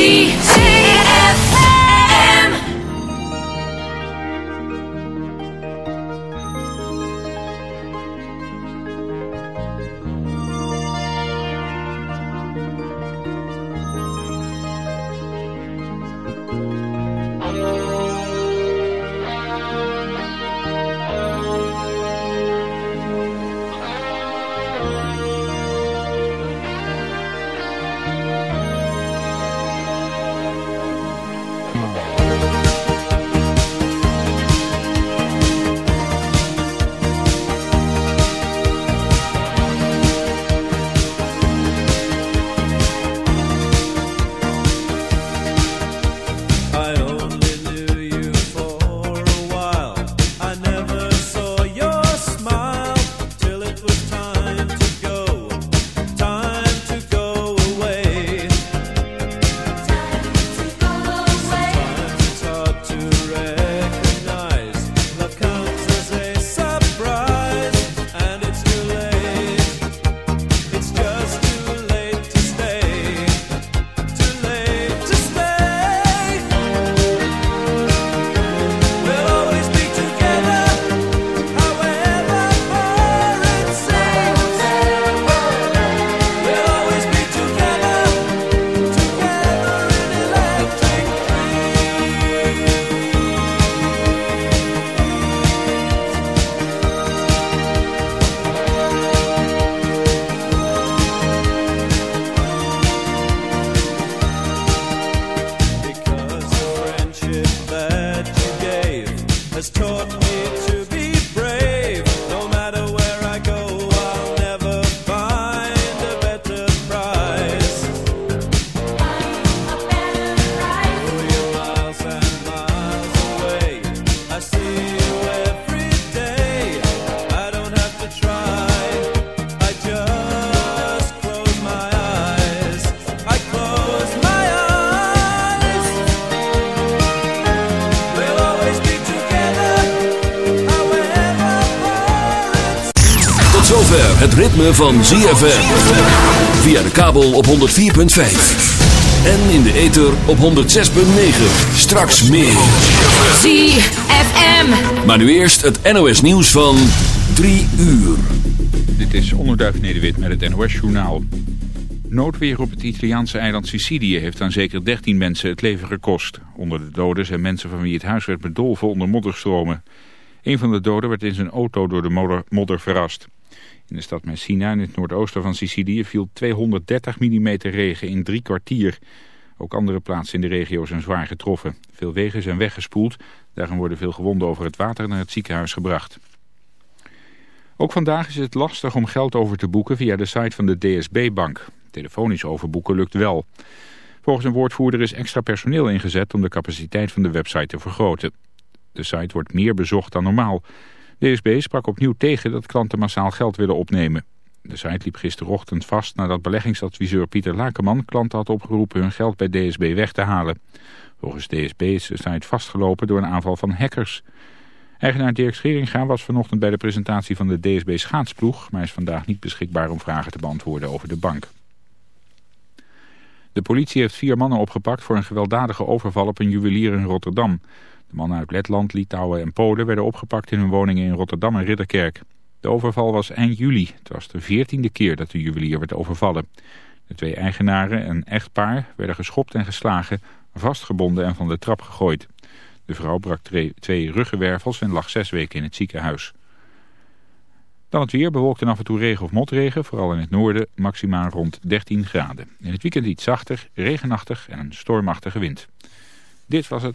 see me to het ritme van ZFM. Via de kabel op 104.5. En in de ether op 106.9. Straks meer. ZFM. Maar nu eerst het NOS nieuws van 3 uur. Dit is Onderduif Nederwit met het NOS Journaal. Noodweer op het Italiaanse eiland Sicilië heeft aan zeker 13 mensen het leven gekost. Onder de doden zijn mensen van wie het huis werd bedolven onder modderstromen. Een van de doden werd in zijn auto door de modder verrast. In de stad Messina in het noordoosten van Sicilië viel 230 mm regen in drie kwartier. Ook andere plaatsen in de regio zijn zwaar getroffen. Veel wegen zijn weggespoeld. Daarom worden veel gewonden over het water naar het ziekenhuis gebracht. Ook vandaag is het lastig om geld over te boeken via de site van de DSB-bank. Telefonisch overboeken lukt wel. Volgens een woordvoerder is extra personeel ingezet om de capaciteit van de website te vergroten. De site wordt meer bezocht dan normaal. DSB sprak opnieuw tegen dat klanten massaal geld willen opnemen. De site liep gisterochtend vast nadat beleggingsadviseur Pieter Lakenman klanten had opgeroepen hun geld bij DSB weg te halen. Volgens DSB is de site vastgelopen door een aanval van hackers. Eigenaar Dirk Scheringa was vanochtend bij de presentatie van de DSB schaatsploeg, maar is vandaag niet beschikbaar om vragen te beantwoorden over de bank. De politie heeft vier mannen opgepakt voor een gewelddadige overval op een juwelier in Rotterdam. De mannen uit Letland, Litouwen en Polen werden opgepakt in hun woningen in Rotterdam en Ridderkerk. De overval was eind juli. Het was de veertiende keer dat de juwelier werd overvallen. De twee eigenaren, een echtpaar, werden geschopt en geslagen, vastgebonden en van de trap gegooid. De vrouw brak twee ruggenwervels en lag zes weken in het ziekenhuis. Dan het weer, bewolkt en af en toe regen of motregen, vooral in het noorden, maximaal rond 13 graden. In het weekend iets zachter, regenachtig en een stormachtige wind. Dit was het.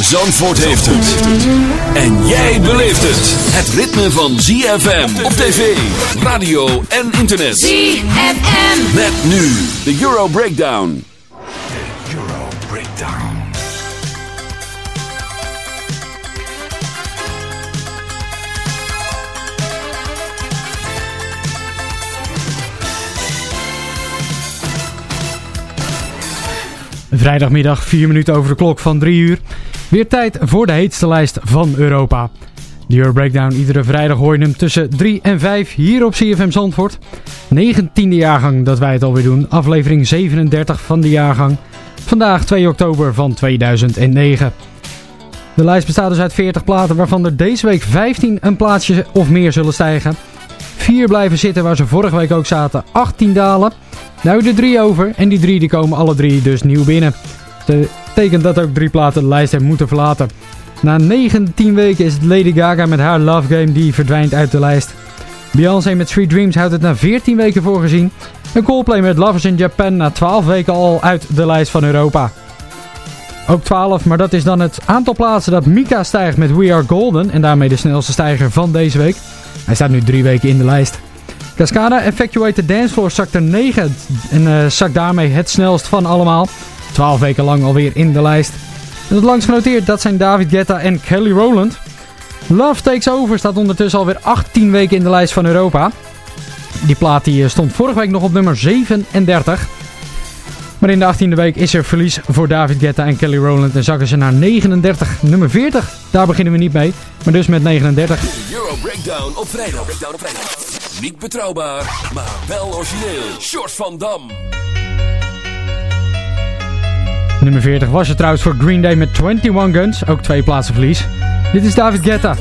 Zandvoort heeft het. En jij beleeft het. Het ritme van ZFM op tv, radio en internet. ZFM. Met nu de Euro Breakdown. Euro Breakdown. Vrijdagmiddag 4 minuten over de klok van 3 uur. Weer tijd voor de heetste lijst van Europa. De Euro Breakdown iedere vrijdag hoor je hem tussen 3 en 5 hier op CFM Zandvoort. 19e jaargang dat wij het alweer doen. Aflevering 37 van de jaargang. Vandaag 2 oktober van 2009. De lijst bestaat dus uit 40 platen waarvan er deze week 15 een plaatsje of meer zullen stijgen. 4 blijven zitten waar ze vorige week ook zaten. 18 dalen. Nou de 3 over en die 3 die komen alle drie dus nieuw binnen. De betekent dat ook drie platen de lijst hebben moeten verlaten. Na 19 weken is het Lady Gaga met haar Love Game die verdwijnt uit de lijst. Beyoncé met Sweet Dreams houdt het na 14 weken voorgezien. En Coldplay met Lovers in Japan na 12 weken al uit de lijst van Europa. Ook 12, maar dat is dan het aantal plaatsen dat Mika stijgt met We Are Golden. En daarmee de snelste stijger van deze week. Hij staat nu 3 weken in de lijst. Cascada Effectuate the Dance Floor zakt er 9 en uh, zakt daarmee het snelst van allemaal. 12 weken lang alweer in de lijst. En het langst genoteerd dat zijn David Guetta en Kelly Rowland. Love Takes Over staat ondertussen alweer 18 weken in de lijst van Europa. Die plaat die stond vorige week nog op nummer 37. Maar in de 18e week is er verlies voor David Guetta en Kelly Rowland en zakken ze naar 39. Nummer 40, daar beginnen we niet mee, maar dus met 39. Euro Breakdown op vrijdag. Breakdown vrijdag. Niet betrouwbaar, maar wel origineel. Short van Dam. Nummer 40 was het trouwens voor Green Day met 21 Guns, ook twee plaatsen verlies. Dit is David Guetta.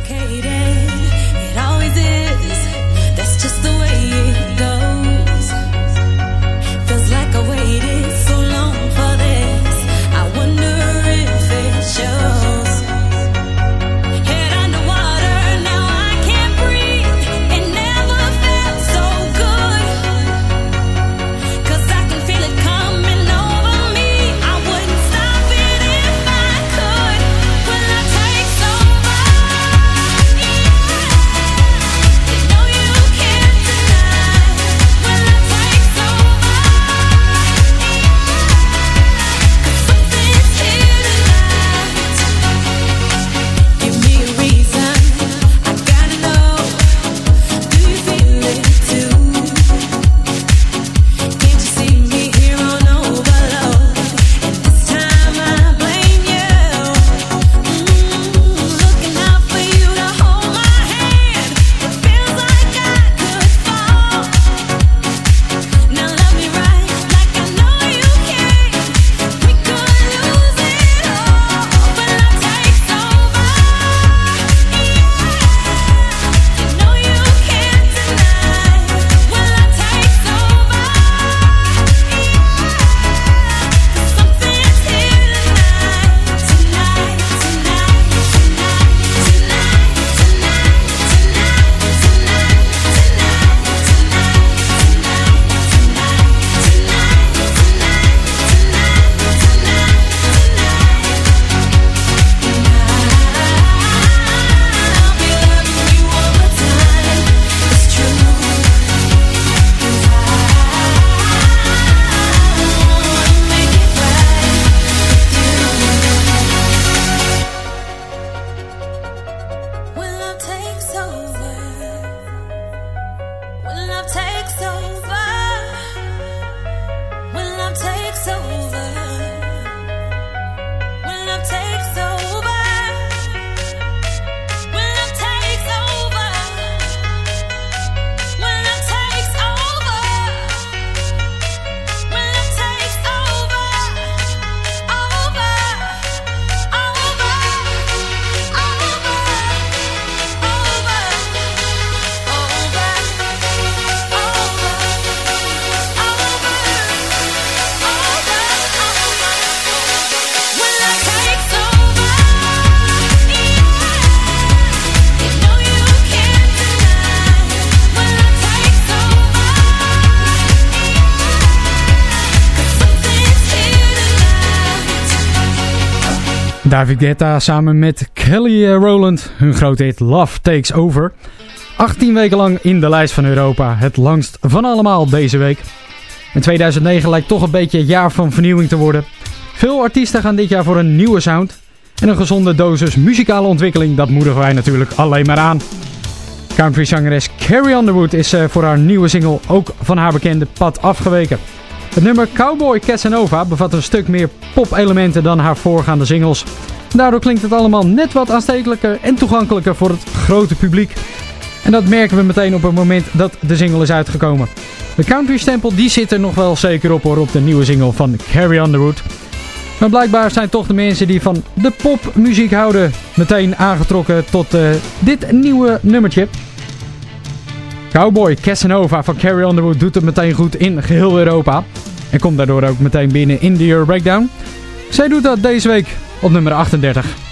David Guetta samen met Kelly Rowland. Hun grote hit Love Takes Over. 18 weken lang in de lijst van Europa. Het langst van allemaal deze week. En 2009 lijkt toch een beetje jaar van vernieuwing te worden. Veel artiesten gaan dit jaar voor een nieuwe sound. En een gezonde dosis muzikale ontwikkeling, dat moedigen wij natuurlijk alleen maar aan. Country-zangeres Carrie Underwood is eh, voor haar nieuwe single ook van haar bekende pad afgeweken. Het nummer Cowboy Casanova bevat een stuk meer pop-elementen dan haar voorgaande singles. Daardoor klinkt het allemaal net wat aanstekelijker en toegankelijker voor het grote publiek. En dat merken we meteen op het moment dat de single is uitgekomen. De country stempel die zit er nog wel zeker op hoor, op de nieuwe single van Carrie Underwood. Maar blijkbaar zijn toch de mensen die van de popmuziek houden meteen aangetrokken tot uh, dit nieuwe nummertje. Cowboy Casanova van Carrie Underwood doet het meteen goed in geheel Europa. En komt daardoor ook meteen binnen in de Euro Breakdown. Zij doet dat deze week op nummer 38.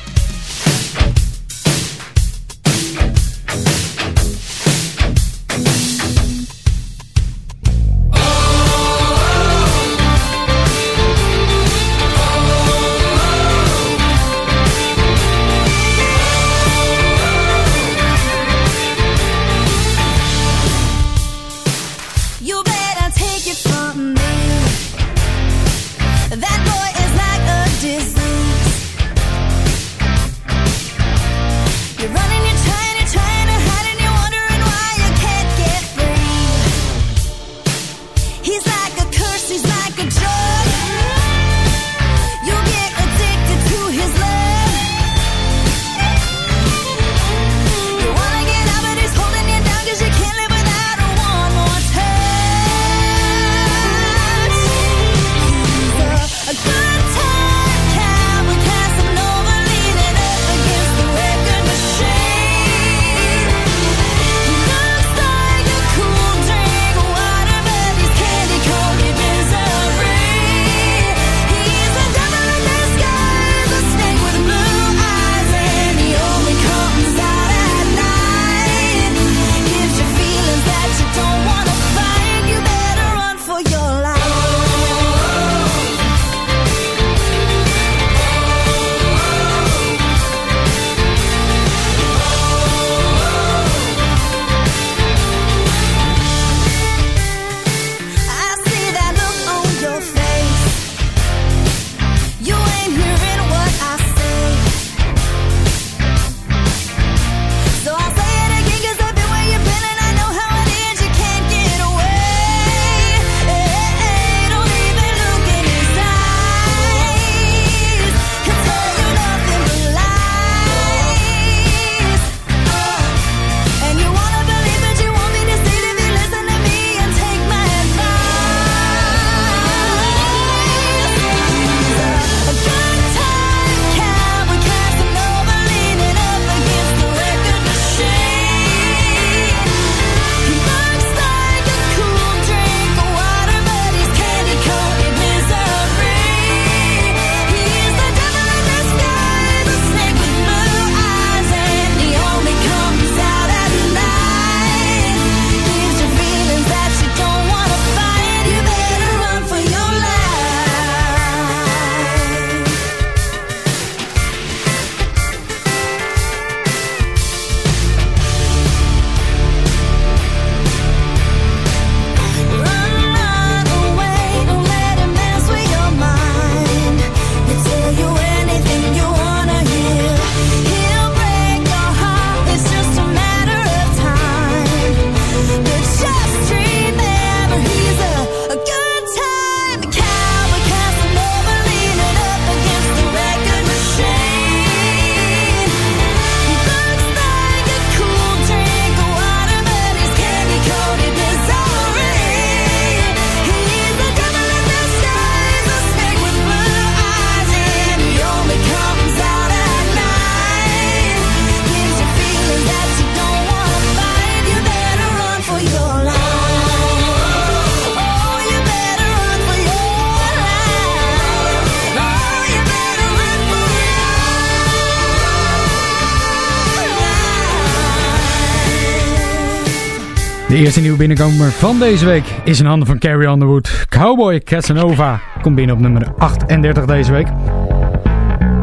Eerste nieuwe binnenkomer van deze week is in handen van Carrie Underwood. Cowboy Casanova komt binnen op nummer 38 deze week.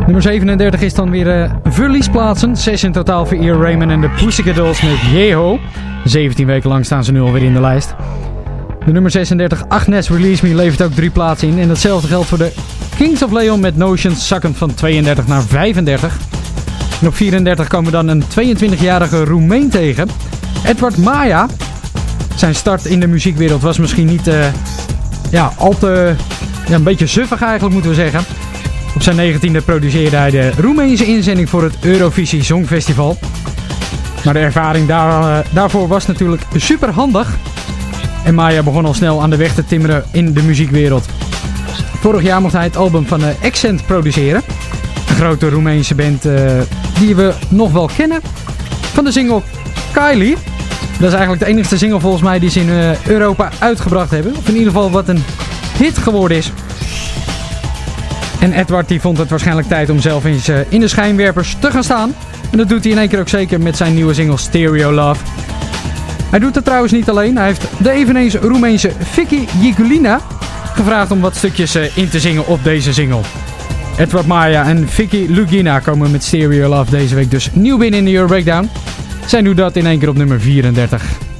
Nummer 37 is dan weer uh, verliesplaatsen. 6 in totaal voor Ear Raymond en de Pussycat Dolls met Yeho. 17 weken lang staan ze nu alweer in de lijst. De nummer 36, Agnes Release Me, levert ook drie plaatsen in. En datzelfde geldt voor de Kings of Leon met Notions, zakkend van 32 naar 35. En op 34 komen we dan een 22-jarige Roemeen tegen. Edward Maya, zijn start in de muziekwereld was misschien niet uh, ja, al te... Ja, een beetje suffig eigenlijk moeten we zeggen. Op zijn negentiende produceerde hij de Roemeense inzending voor het Eurovisie Songfestival. Maar de ervaring daar, uh, daarvoor was natuurlijk super handig. En Maya begon al snel aan de weg te timmeren in de muziekwereld. Vorig jaar mocht hij het album van uh, Accent produceren. Een grote Roemeense band die we nog wel kennen. Van de single Kylie. Dat is eigenlijk de enige single volgens mij die ze in uh, Europa uitgebracht hebben. Of in ieder geval wat een hit geworden is. En Edward die vond het waarschijnlijk tijd om zelf eens uh, in de schijnwerpers te gaan staan. En dat doet hij in één keer ook zeker met zijn nieuwe single Stereo Love. Hij doet het trouwens niet alleen. Hij heeft de eveneens Roemeense Vicky Jigulina gevraagd om wat stukjes uh, in te zingen op deze single. Edward Maya en Vicky Lugina komen met Stereo Love deze week dus nieuw binnen in de Euro Breakdown. Zij doet dat in één keer op nummer 34.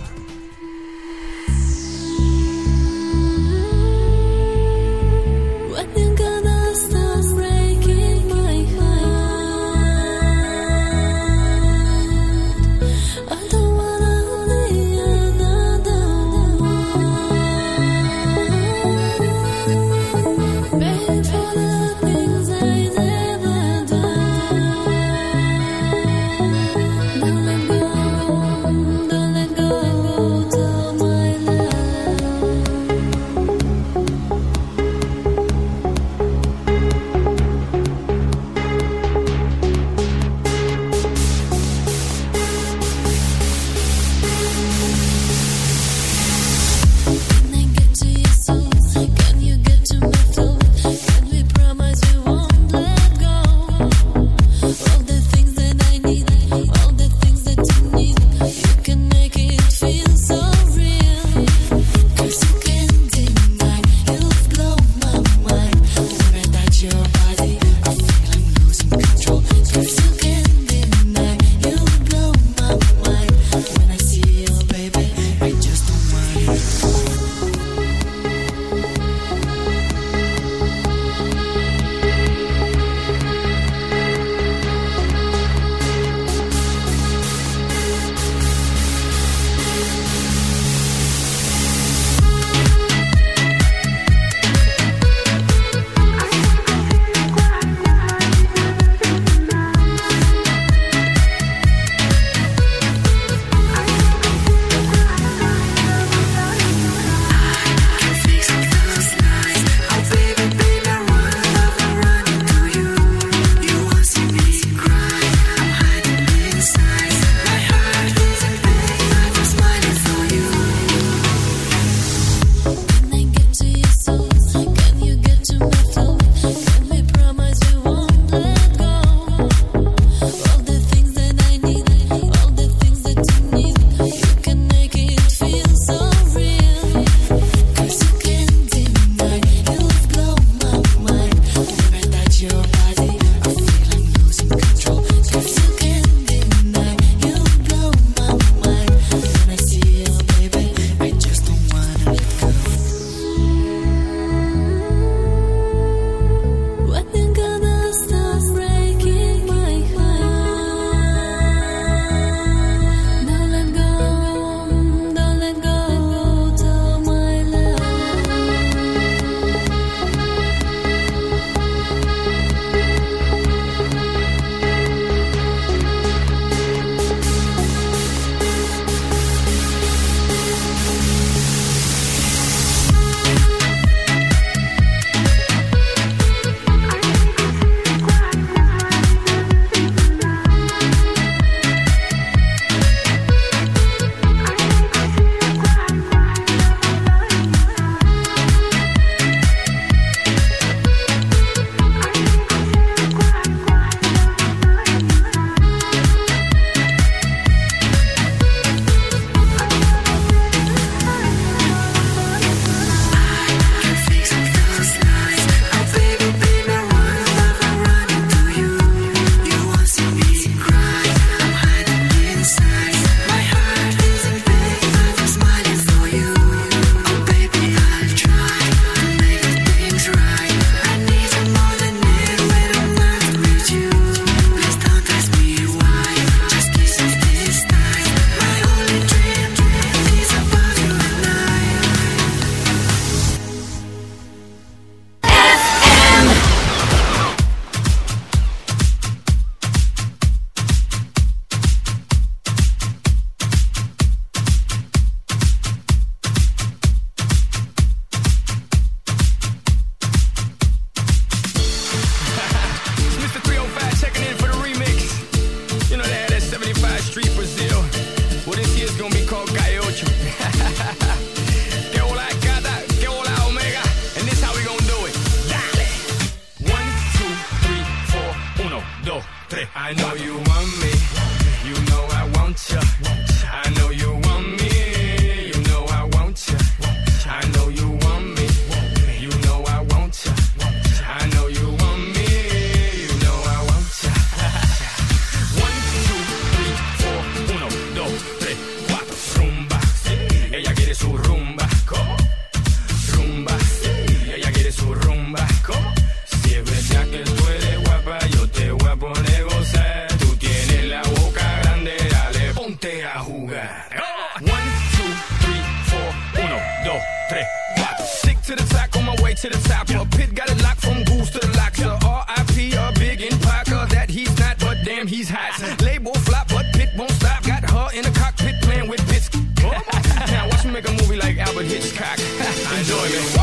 Stick to the track on my way to the top. Yeah. Pit got it locked from goose to the lock. Yeah. So R.I.P. a big in Parker that he's not, but damn he's hot. Label flop, but Pit won't stop. Got her in the cockpit playing with bits. now watch me make a movie like Albert Hitchcock. Enjoy, it.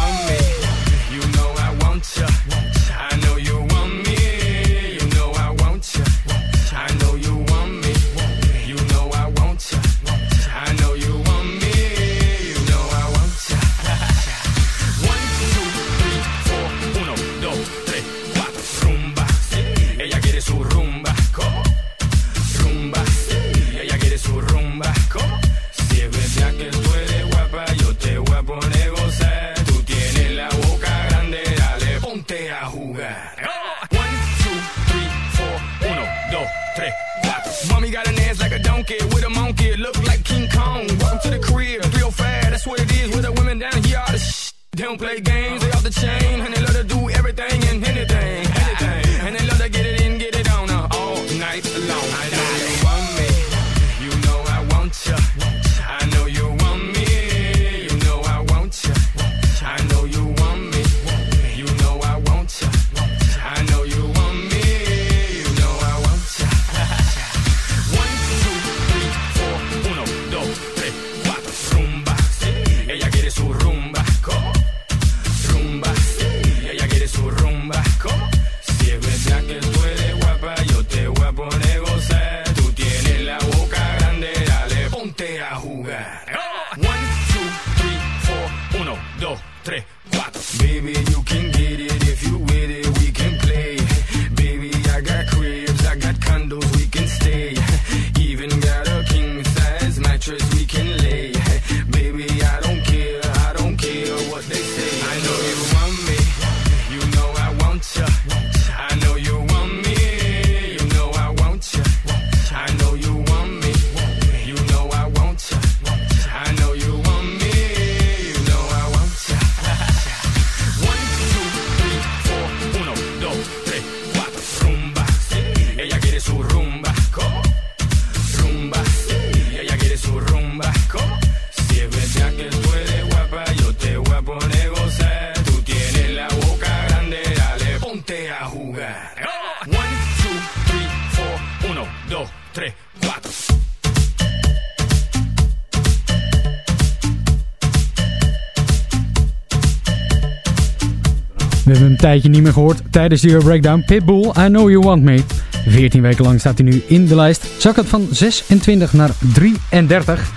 Tijdje niet meer gehoord tijdens de Euro Breakdown. Pitbull, I Know You Want Me. 14 weken lang staat hij nu in de lijst. Zak het van 26 naar 33.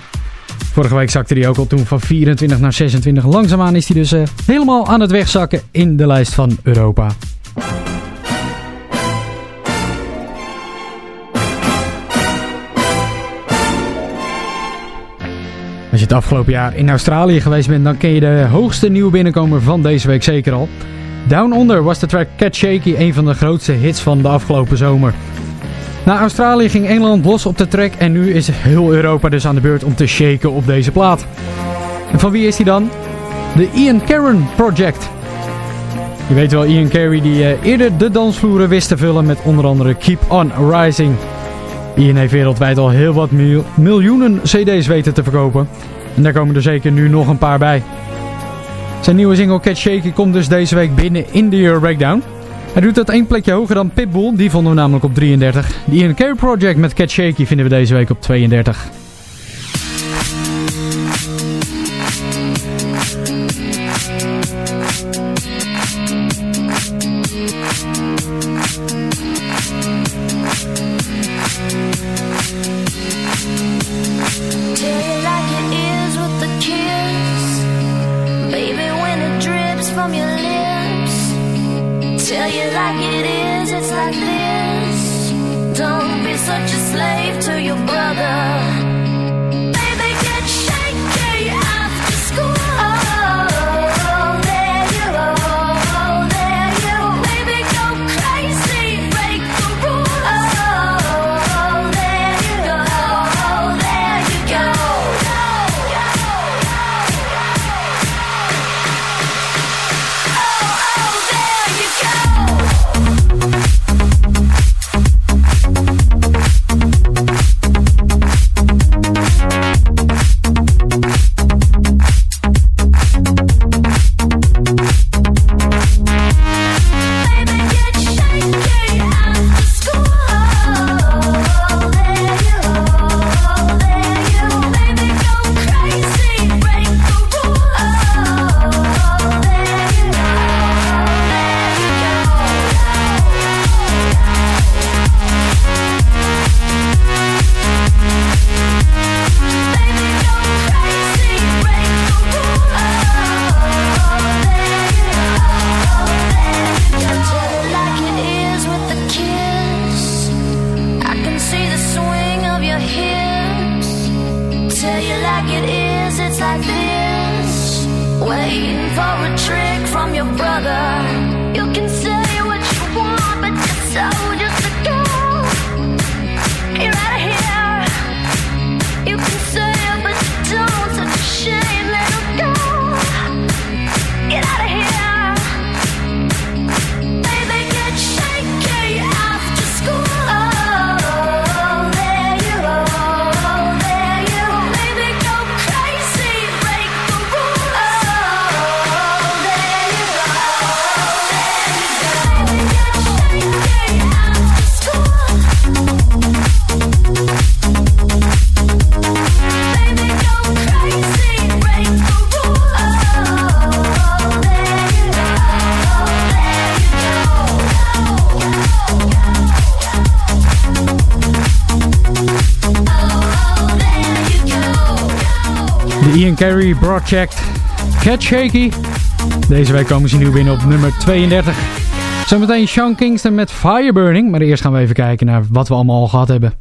Vorige week zakte hij ook al toen van 24 naar 26. Langzaamaan is hij dus eh, helemaal aan het wegzakken in de lijst van Europa. Als je het afgelopen jaar in Australië geweest bent, dan ken je de hoogste nieuwe binnenkomer van deze week zeker al. Down Under was de track Cat Shaky een van de grootste hits van de afgelopen zomer. Na Australië ging Engeland los op de track en nu is heel Europa dus aan de beurt om te shaken op deze plaat. En van wie is die dan? De Ian Karen Project. Je weet wel, Ian Carey die eh, eerder de dansvloeren wist te vullen met onder andere Keep On Rising. Ian heeft wereldwijd al heel wat mil- miljoenen cd's weten te verkopen. En daar komen er zeker nu nog een paar bij. Zijn nieuwe single Cat Shaky komt dus deze week binnen in de Euro Breakdown. Hij doet dat één plekje hoger dan Pitbull, die vonden we namelijk op 33. De Ian Carey Project met Cat Shaky vinden we deze week op 32. It is, it's like this. Waiting for a trick from your brother. You can say Ian Carey Project. Shaky. Deze week komen ze nieuw binnen op nummer 32. Zometeen Sean Kingston met Fireburning. Maar eerst gaan we even kijken naar wat we allemaal al gehad hebben.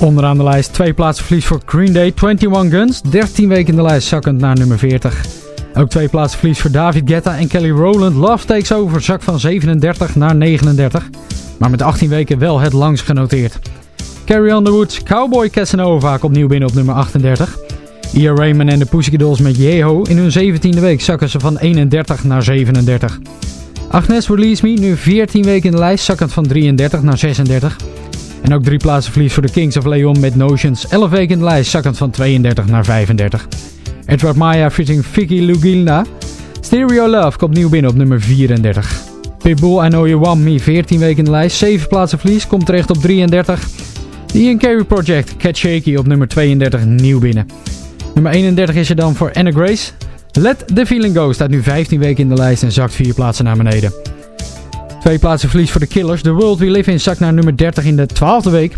Onderaan de lijst twee plaatsen verlies voor Green Day, 21 Guns. 13 weken in de lijst zakkend naar nummer 40. Ook twee plaatsen verlies voor David Guetta en Kelly Rowland. Love Takes Over zak van 37 naar 39. Maar met 18 weken wel het langst genoteerd. Carrie Underwood's Cowboy Casanova komt opnieuw binnen op nummer 38. Ia Raymond en de Pussycat Dolls met Yeho. In hun 17e week zakken ze van 31 naar 37. Agnes Release Me, nu 14 weken in de lijst, zakkend van 33 naar 36. En ook drie plaatsen verlies voor de Kings of Leon met Notions. 11 weken in de lijst, zakkend van 32 naar 35. Edward Maya featuring Vicky Lugilna. Stereo Love komt nieuw binnen op nummer 34. Pitbull, I Know You Want Me, 14 weken in de lijst. 7 plaatsen verlies, komt terecht op 33. The Ian Carey Project, Cat Shaky op nummer 32, nieuw binnen. Nummer 31 is er dan voor Anna Grace. Let the Feeling Go staat nu 15 weken in de lijst en zakt 4 plaatsen naar beneden. Twee plaatsen verlies voor de Killers. The World We Live In zakt naar nummer 30 in de 12e week.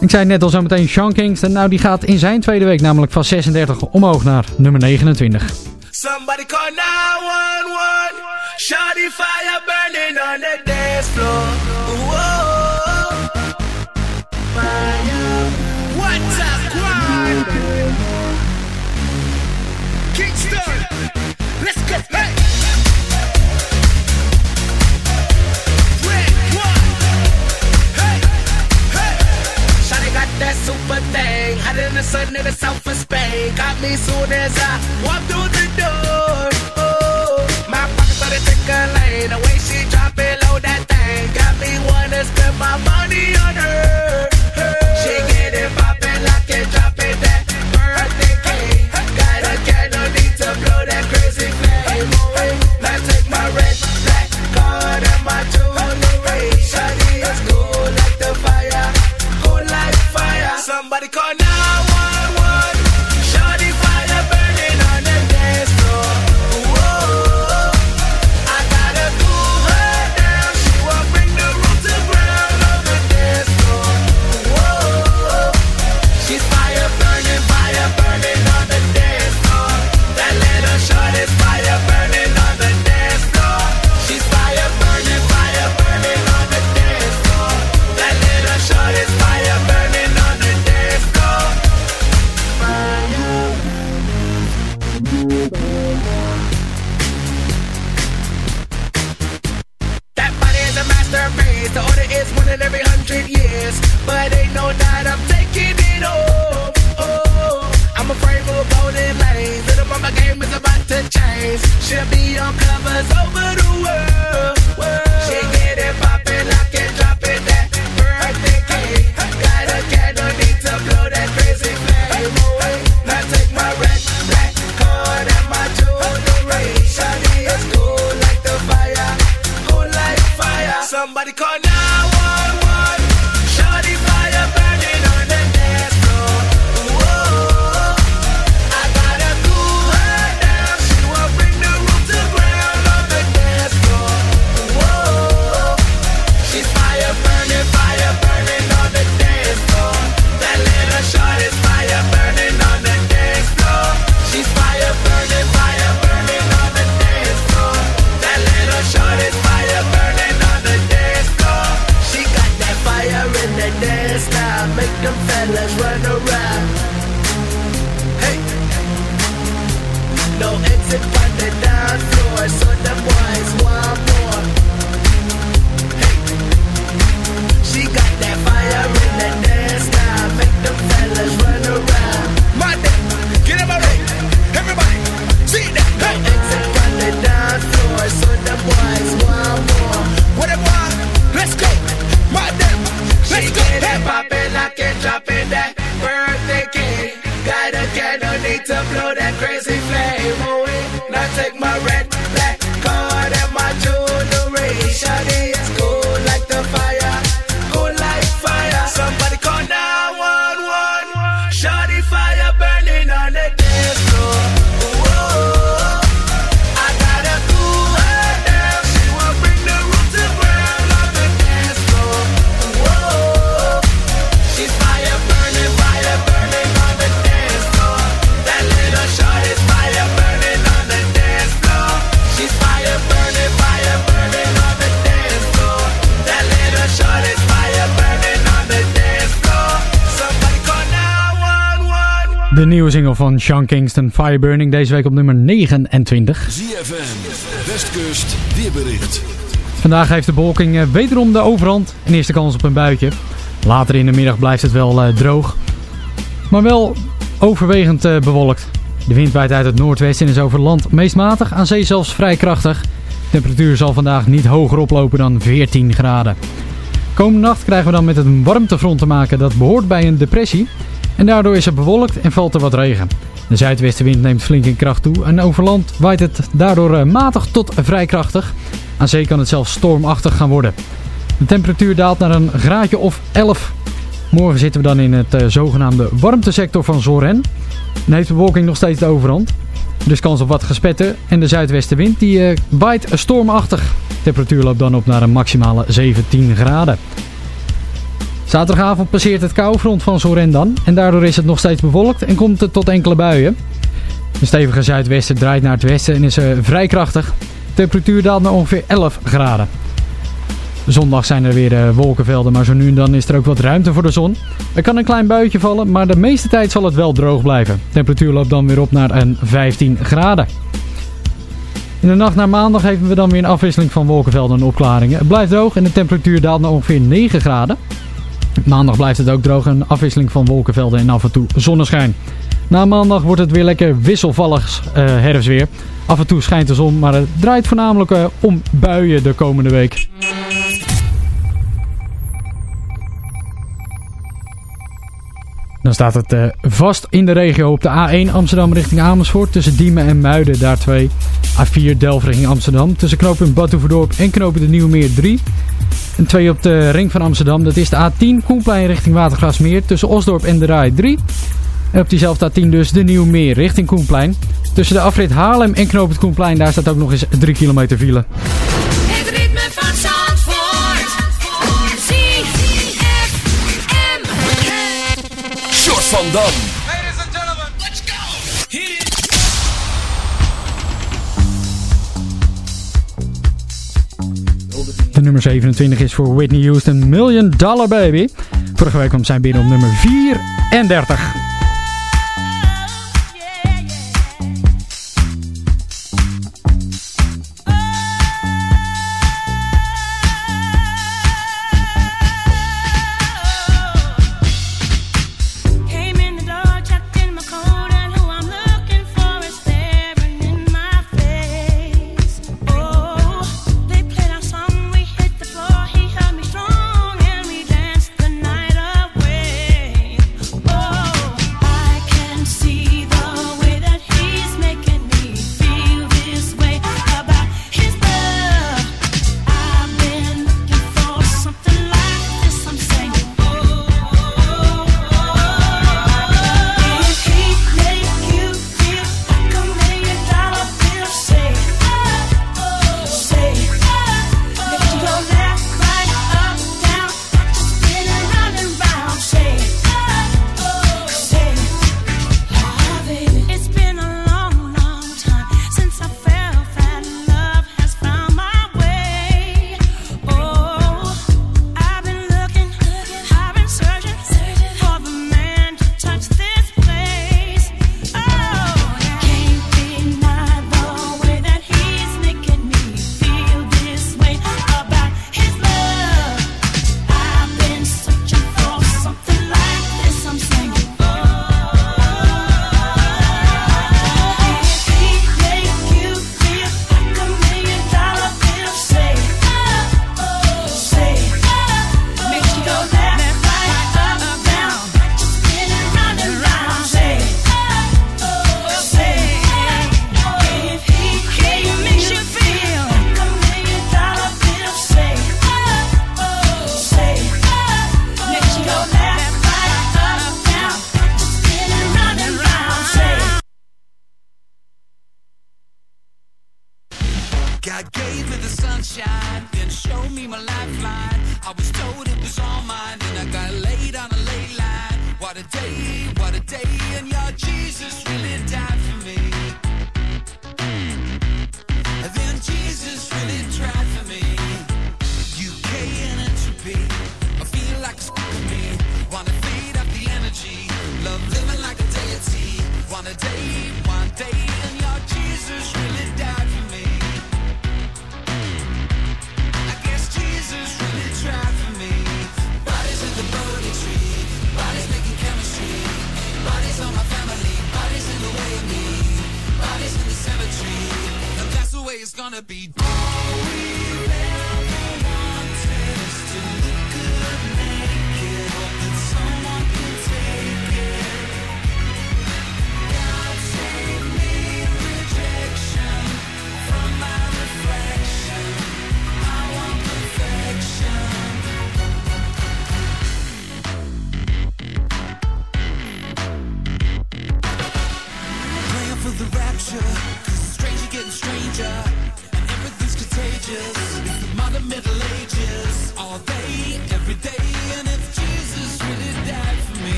Ik zei net al zometeen Sean Kingston. Nou, die gaat in zijn tweede week namelijk van 36 omhoog naar nummer 29. Somebody call 911. Shawty fire burning on the dance floor. Thing. Hot in the sun in the south of Spain. Got me soon as I walk through the door. Oh, my pockets started tickling. The way she drop low, that thing got me wanna spend my money on her. Call To blow that crazy flame. Nieuwe single van Sean Kingston, Fireburning, deze week op nummer 29. ZFM, Westkust, weerbericht. Vandaag heeft de bewolking eh, wederom de overhand en eerste kans op een buitje. Later in de middag blijft het wel uh, droog, maar wel overwegend uh, bewolkt. De wind waait uit het noordwesten en is over land meest matig, aan zee zelfs vrij krachtig. De temperatuur zal vandaag niet hoger oplopen dan 14 graden. Komende nacht krijgen we dan met een warmtefront te maken dat behoort bij een depressie. En daardoor is het bewolkt en valt er wat regen. De zuidwestenwind neemt flink in kracht toe en over land waait het daardoor matig tot vrij krachtig. Aan zee kan het zelfs stormachtig gaan worden. De temperatuur daalt naar een graadje of 11. Morgen zitten we dan in het uh, zogenaamde warmtesector van Zoren. Dan heeft de bewolking nog steeds de overhand. Dus kans op wat gespetten. En de zuidwestenwind die uh, stormachtig. Temperatuur loopt dan op naar een maximale 17 graden. Zaterdagavond passeert het koufront van Zoren dan. En daardoor is het nog steeds bewolkt en komt het tot enkele buien. De stevige zuidwesten draait naar het westen en is uh, vrij krachtig. Temperatuur daalt naar ongeveer 11 graden. Zondag zijn er weer uh, wolkenvelden, maar zo nu en dan is er ook wat ruimte voor de zon. Er kan een klein buitje vallen, maar de meeste tijd zal het wel droog blijven. De temperatuur loopt dan weer op naar een 15 graden. In de nacht naar maandag hebben we dan weer een afwisseling van wolkenvelden en opklaringen. Het blijft droog en de temperatuur daalt naar ongeveer 9 graden. Maandag blijft het ook droog, een afwisseling van wolkenvelden en af en toe zonneschijn. Na maandag wordt het weer lekker wisselvallig uh, herfstweer. Af en toe schijnt de zon, maar het draait voornamelijk uh, om buien de komende week. Dan staat het uh, vast in de regio op de A1 Amsterdam richting Amersfoort. Tussen Diemen en Muiden, daar 2. A4 Delft richting Amsterdam. Tussen knooppunt Batuverdorp en knooppunt de Nieuwmeer 3. En 2 op de ring van Amsterdam. Dat is de A10 Koenplein richting Watergrasmeer. Tussen Osdorp en de Rai 3. En op diezelfde A10 dus de Nieuwmeer richting Koenplein. Tussen de afrit Haarlem en knooppunt Koenplein. Daar staat ook nog eens 3 kilometer file. Van Dam. Ladies and gentlemen, let's go. Hit it. De nummer 27 is voor Whitney Houston Million Dollar Baby. Vorige week kwam zij binnen op nummer 34.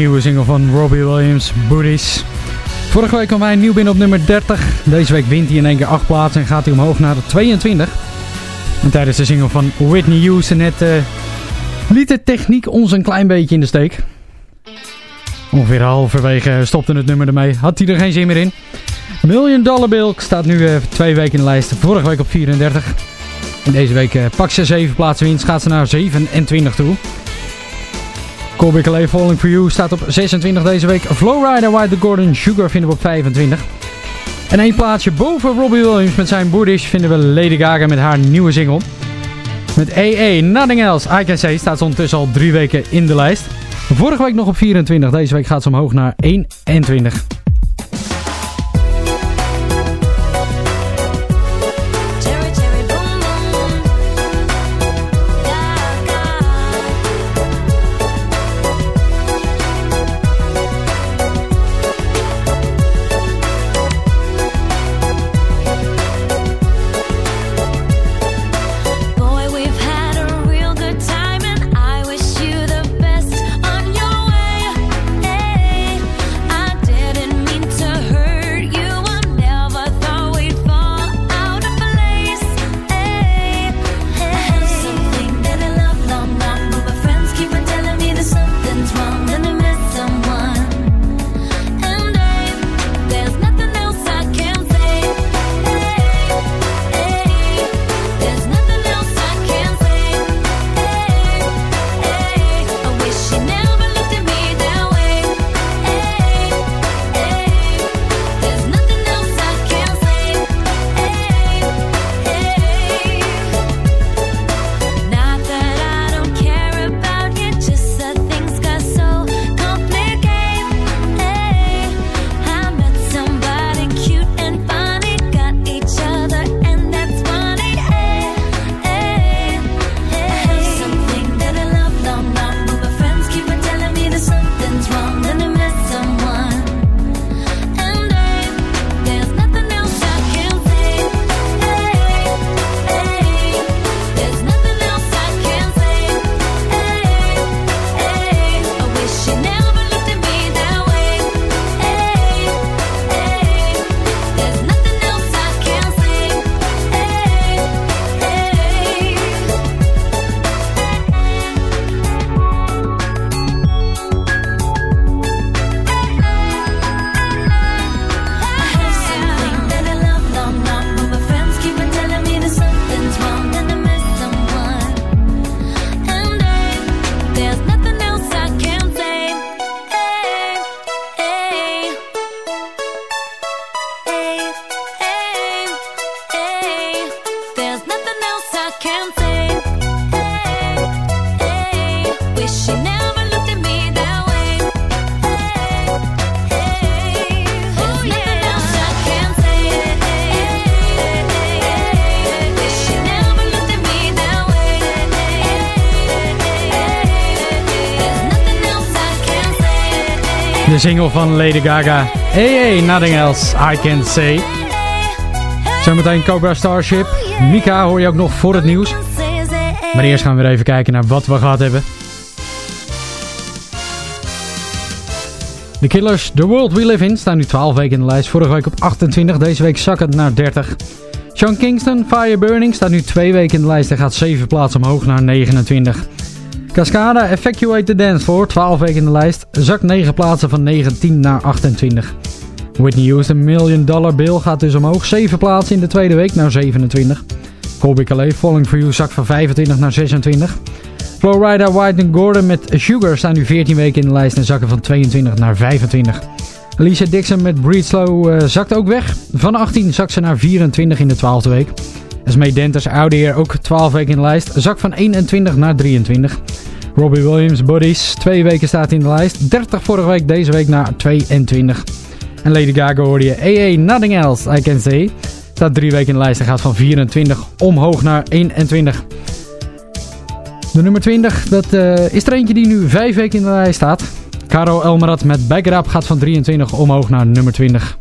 Nieuwe single van Robbie Williams, Buddhist. Vorige week kwam hij nieuw binnen op nummer 30. Deze week wint hij in één keer 8 plaatsen en gaat hij omhoog naar de 22. En tijdens de single van Whitney Houston net eh liet de techniek ons een klein beetje in de steek. Ongeveer halverwege stopte het nummer ermee. Had hij er geen zin meer in. Million Dollar Bill staat nu eh, twee weken in de lijst. Vorige week op 34. En deze week eh, pakt ze 7 plaatsen winst. Gaat ze naar 27 toe. Colby Calais Falling For You staat op 26 deze week. Flowrider White the Gordon Sugar vinden we op 25. En één plaatsje boven Robbie Williams met zijn Buddhist vinden we Lady Gaga met haar nieuwe single. Met AA Nothing Else I Can Say staat ze ondertussen al drie weken in de lijst. Vorige week nog op 24, deze week gaat ze omhoog naar 21. Single van Lady Gaga. Hey, hey, nothing else I can say. Zometeen Cobra Starship. Mika hoor je ook nog voor het nieuws. Maar eerst gaan we weer even kijken naar wat we gehad hebben. The Killers, The World We Live In, staan nu 12 weken in de lijst. Vorige week op 28, deze week zakkend naar 30. Sean Kingston, Fire Burning, staat nu 2 weken in de lijst en gaat 7 plaatsen omhoog naar 29. Cascada, Evacuate the Dance Floor, 12 weken in de lijst, zakt 9 plaatsen van 19 naar 28. Whitney Houston, Million Dollar Bill, gaat dus omhoog, 7 plaatsen in de tweede week naar 27. Colby Calais, Falling For You, zakt van 25 naar 26. Flowrider, White and Gordon met Sugar staan nu 14 weken in de lijst en zakken van 22 naar 25. Alicia Dixon met Breathe Slow uh, zakt ook weg. Van 18 zakt ze naar 24 in de 12e week. Esmee Denters, oude heer, ook 12 weken in de lijst. Zakt van 21 naar 23. Robbie Williams, Bodies, 2 weken staat in de lijst. 30 vorige week, deze week naar 22. En Lady Gaga hoorde je AA Nothing Else I Can Say. Staat 3 weken in de lijst en gaat van 24 omhoog naar 21. De nummer 20, dat uh, is er eentje die nu 5 weken in de lijst staat. Caro Elmerat met Back It gaat van 23 omhoog naar nummer 20.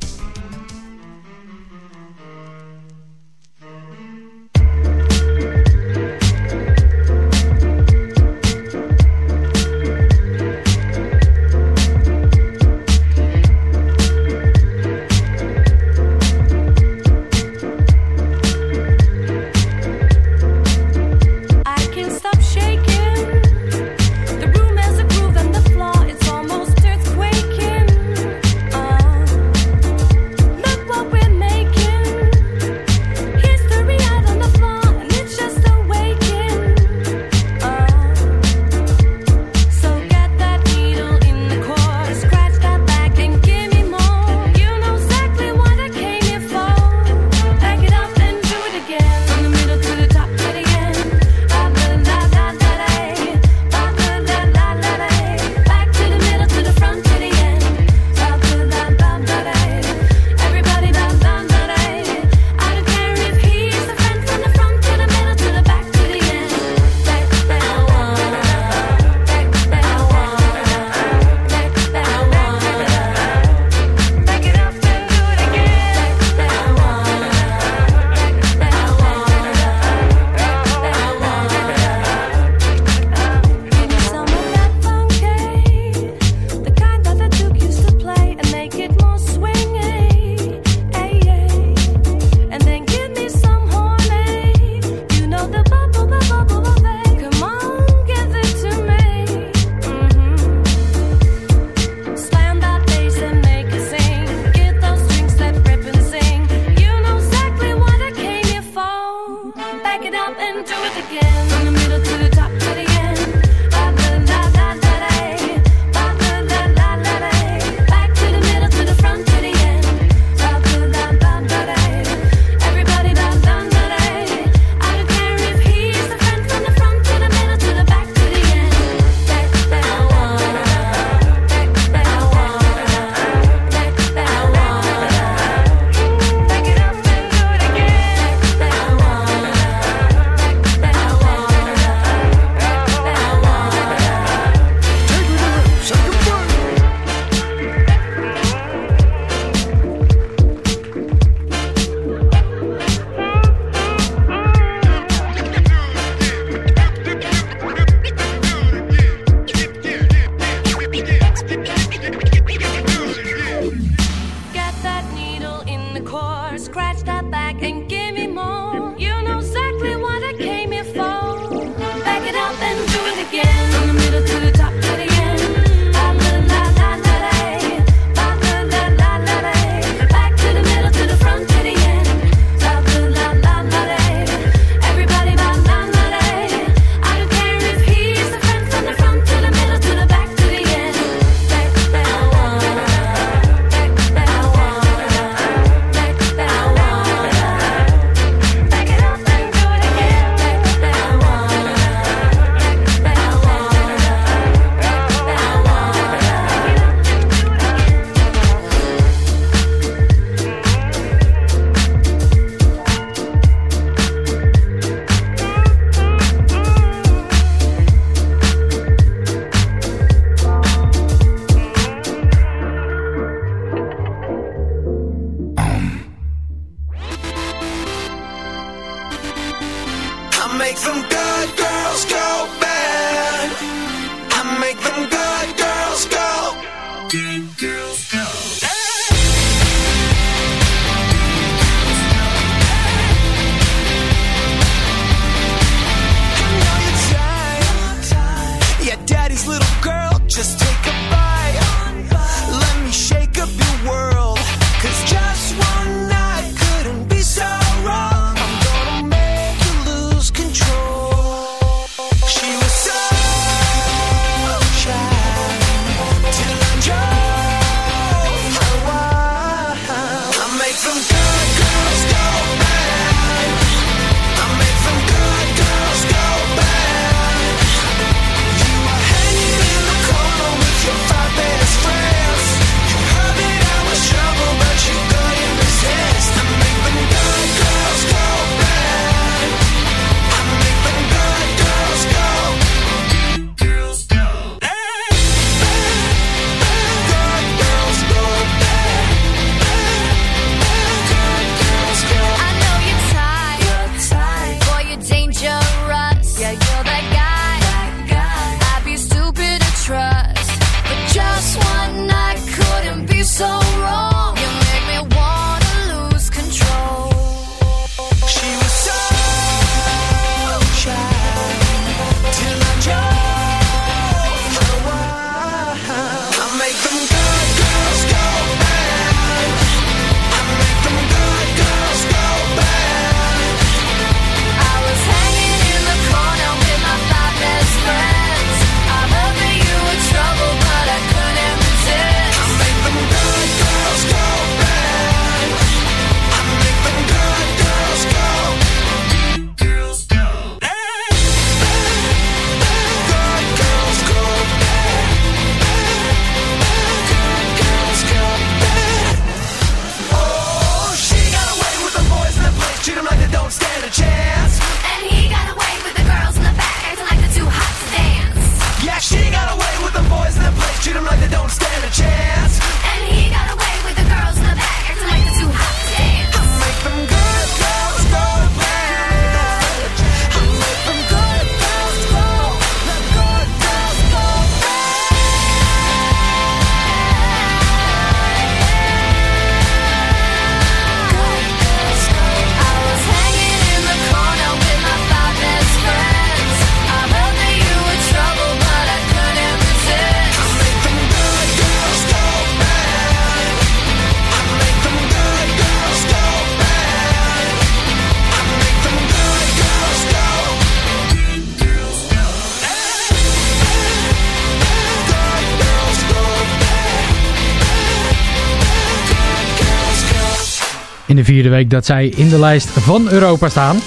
de vierde week dat zij in de lijst van Europa staan.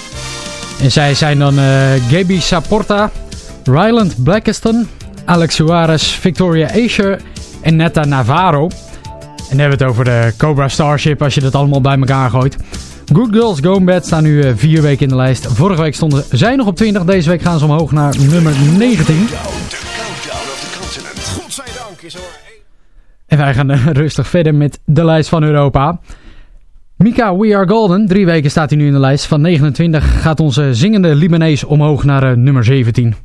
En zij zijn dan uh, Gaby Saporta, Ryland Blackiston, Alex Suarez, Victoria Asher en Netta Navarro. En dan hebben we het over de Cobra Starship als je dat allemaal bij elkaar gooit. Good Girls Go Bad staan nu eh, vier weken in de lijst. Vorige week stonden zij nog op 20. Deze week gaan ze omhoog naar nummer 19. En wij gaan eh, rustig verder met de lijst van Europa. Mika We Are Golden, drie weken staat hij nu in de lijst. Van 29 gaat onze zingende Libanees omhoog naar eh, nummer 17.